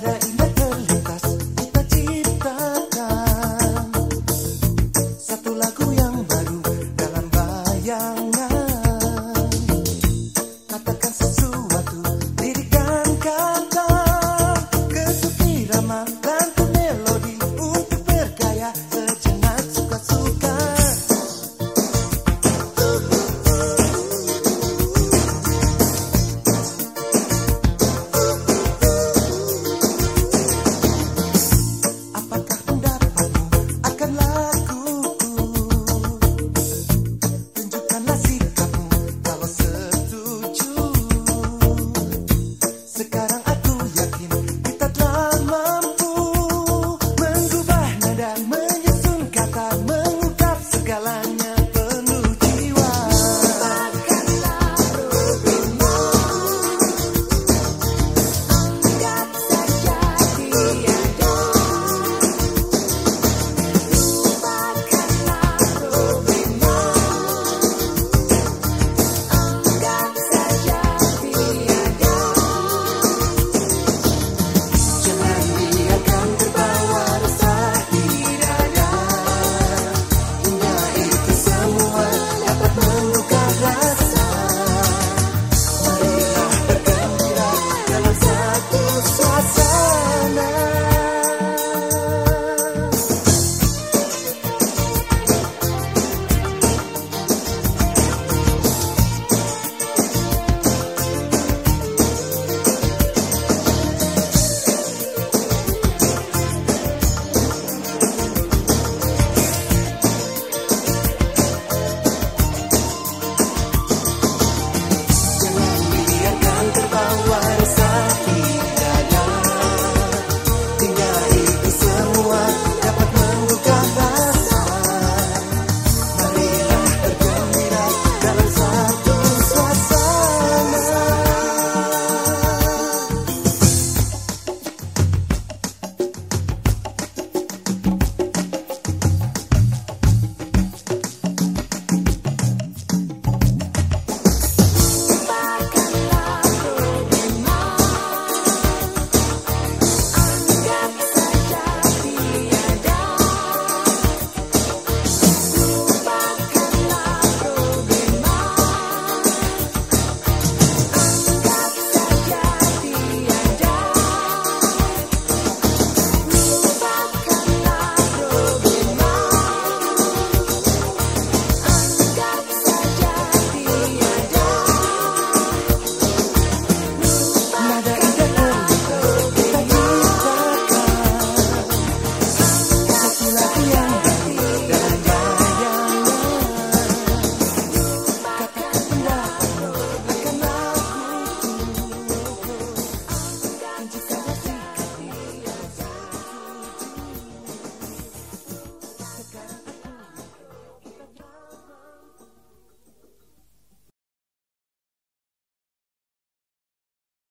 para Mexican.